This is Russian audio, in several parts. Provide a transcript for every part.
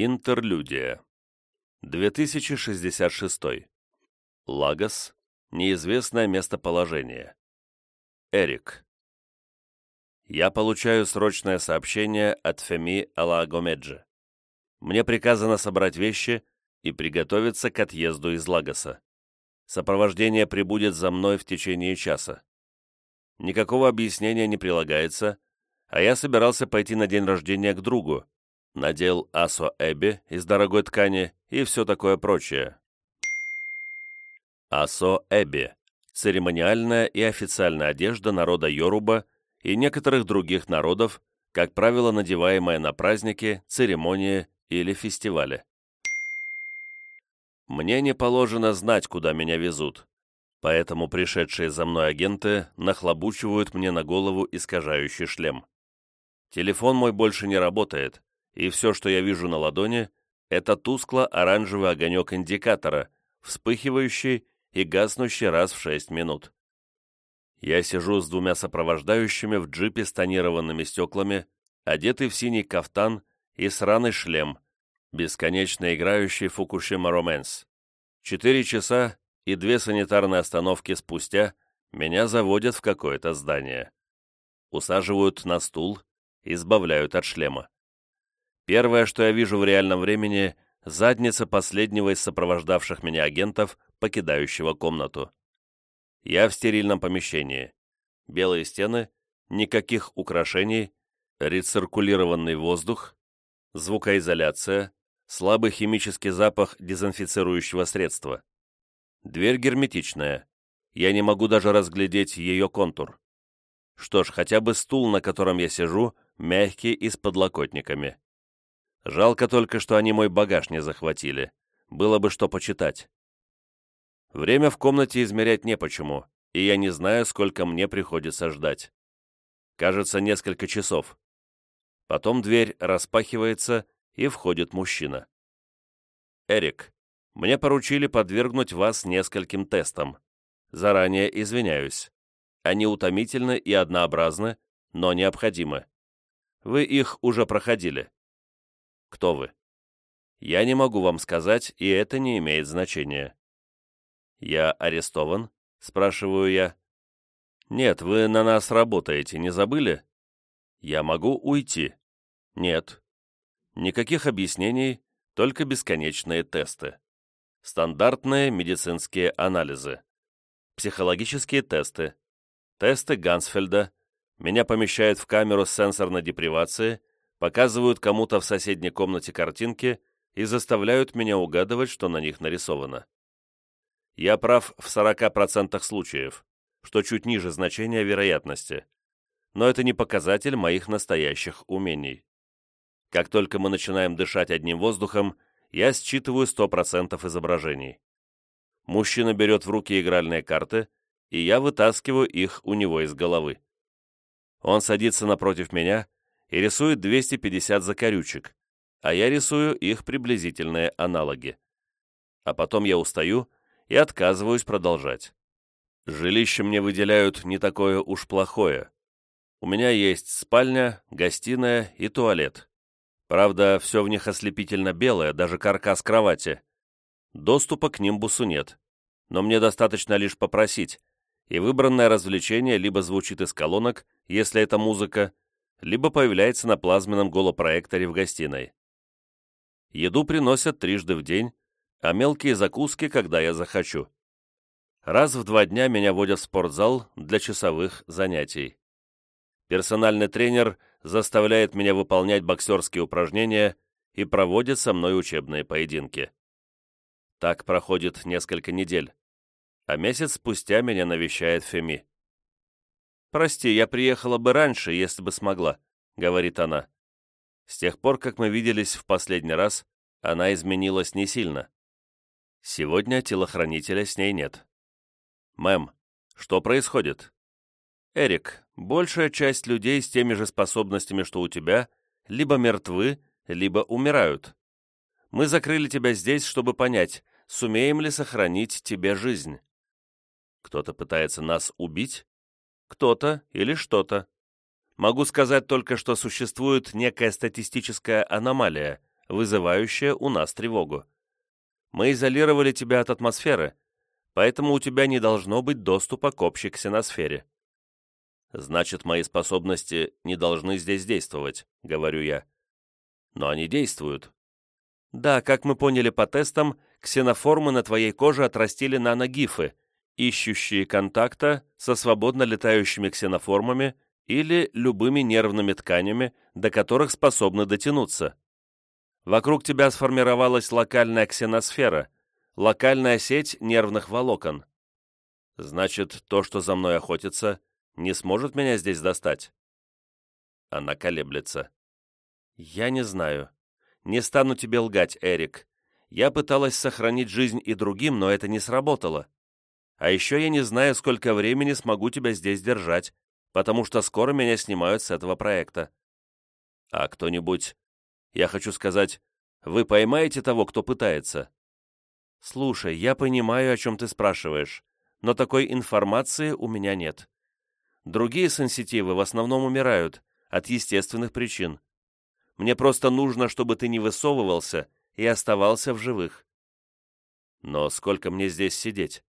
Интерлюдия. 2066. Лагос. Неизвестное местоположение. Эрик. Я получаю срочное сообщение от Феми Алагомеджи. Мне приказано собрать вещи и приготовиться к отъезду из Лагоса. Сопровождение прибудет за мной в течение часа. Никакого объяснения не прилагается, а я собирался пойти на день рождения к другу, надел асо эби из дорогой ткани и все такое прочее. Асо эби – церемониальная и официальная одежда народа Йоруба и некоторых других народов, как правило, надеваемая на праздники, церемонии или фестивали. Мне не положено знать, куда меня везут, поэтому пришедшие за мной агенты нахлобучивают мне на голову искажающий шлем. Телефон мой больше не работает, и все, что я вижу на ладони, это тускло-оранжевый огонек индикатора, вспыхивающий и гаснущий раз в шесть минут. Я сижу с двумя сопровождающими в джипе с тонированными стеклами, одетый в синий кафтан и сраный шлем, бесконечно играющий Фукушима Роменс. Четыре часа и две санитарные остановки спустя меня заводят в какое-то здание. Усаживают на стул, избавляют от шлема. Первое, что я вижу в реальном времени – задница последнего из сопровождавших меня агентов, покидающего комнату. Я в стерильном помещении. Белые стены, никаких украшений, рециркулированный воздух, звукоизоляция, слабый химический запах дезинфицирующего средства. Дверь герметичная. Я не могу даже разглядеть ее контур. Что ж, хотя бы стул, на котором я сижу, мягкий и с подлокотниками. Жалко только, что они мой багаж не захватили. Было бы что почитать. Время в комнате измерять не почему, и я не знаю, сколько мне приходится ждать. Кажется, несколько часов. Потом дверь распахивается, и входит мужчина. «Эрик, мне поручили подвергнуть вас нескольким тестам. Заранее извиняюсь. Они утомительны и однообразны, но необходимы. Вы их уже проходили. Кто вы? Я не могу вам сказать, и это не имеет значения. Я арестован? Спрашиваю я. Нет, вы на нас работаете, не забыли? Я могу уйти. Нет. Никаких объяснений, только бесконечные тесты. Стандартные медицинские анализы. Психологические тесты. Тесты Гансфельда. Меня помещают в камеру с сенсорной депривацией, показывают кому-то в соседней комнате картинки и заставляют меня угадывать, что на них нарисовано. Я прав в 40% случаев, что чуть ниже значения вероятности, но это не показатель моих настоящих умений. Как только мы начинаем дышать одним воздухом, я считываю 100% изображений. Мужчина берет в руки игральные карты, и я вытаскиваю их у него из головы. Он садится напротив меня и рисует 250 закорючек, а я рисую их приблизительные аналоги. А потом я устаю и отказываюсь продолжать. Жилище мне выделяют не такое уж плохое. У меня есть спальня, гостиная и туалет. Правда, все в них ослепительно белое, даже каркас кровати. Доступа к нимбусу нет, но мне достаточно лишь попросить, и выбранное развлечение либо звучит из колонок, если это музыка, либо появляется на плазменном голопроекторе в гостиной. Еду приносят трижды в день, а мелкие закуски, когда я захочу. Раз в два дня меня водят в спортзал для часовых занятий. Персональный тренер заставляет меня выполнять боксерские упражнения и проводит со мной учебные поединки. Так проходит несколько недель, а месяц спустя меня навещает Феми. «Прости, я приехала бы раньше, если бы смогла», — говорит она. С тех пор, как мы виделись в последний раз, она изменилась не сильно. Сегодня телохранителя с ней нет. «Мэм, что происходит?» «Эрик, большая часть людей с теми же способностями, что у тебя, либо мертвы, либо умирают. Мы закрыли тебя здесь, чтобы понять, сумеем ли сохранить тебе жизнь. Кто-то пытается нас убить? Кто-то или что-то. Могу сказать только, что существует некая статистическая аномалия, вызывающее у нас тревогу. Мы изолировали тебя от атмосферы, поэтому у тебя не должно быть доступа к общей ксеносфере. Значит, мои способности не должны здесь действовать, говорю я. Но они действуют. Да, как мы поняли по тестам, ксеноформы на твоей коже отрастили наногифы, ищущие контакта со свободно летающими ксеноформами или любыми нервными тканями, до которых способны дотянуться. Вокруг тебя сформировалась локальная ксеносфера, локальная сеть нервных волокон. Значит, то, что за мной охотится, не сможет меня здесь достать? Она колеблется. Я не знаю. Не стану тебе лгать, Эрик. Я пыталась сохранить жизнь и другим, но это не сработало. А еще я не знаю, сколько времени смогу тебя здесь держать, потому что скоро меня снимают с этого проекта. А кто-нибудь... Я хочу сказать, вы поймаете того, кто пытается? Слушай, я понимаю, о чем ты спрашиваешь, но такой информации у меня нет. Другие сенситивы в основном умирают от естественных причин. Мне просто нужно, чтобы ты не высовывался и оставался в живых. Но сколько мне здесь сидеть?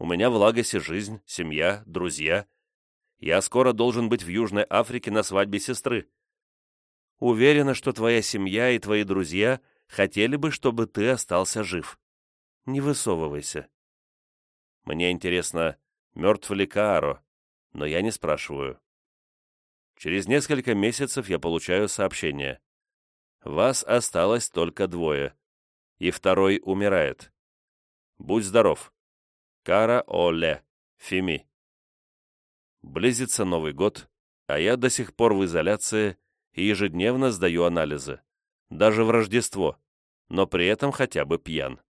У меня в Лагосе жизнь, семья, друзья. Я скоро должен быть в Южной Африке на свадьбе сестры. Уверена, что твоя семья и твои друзья хотели бы, чтобы ты остался жив. Не высовывайся. Мне интересно, мертв ли Кааро, но я не спрашиваю. Через несколько месяцев я получаю сообщение. Вас осталось только двое, и второй умирает. Будь здоров. Кара Оле, Фими. Близится Новый год, а я до сих пор в изоляции и ежедневно сдаю анализы. Даже в Рождество, но при этом хотя бы пьян.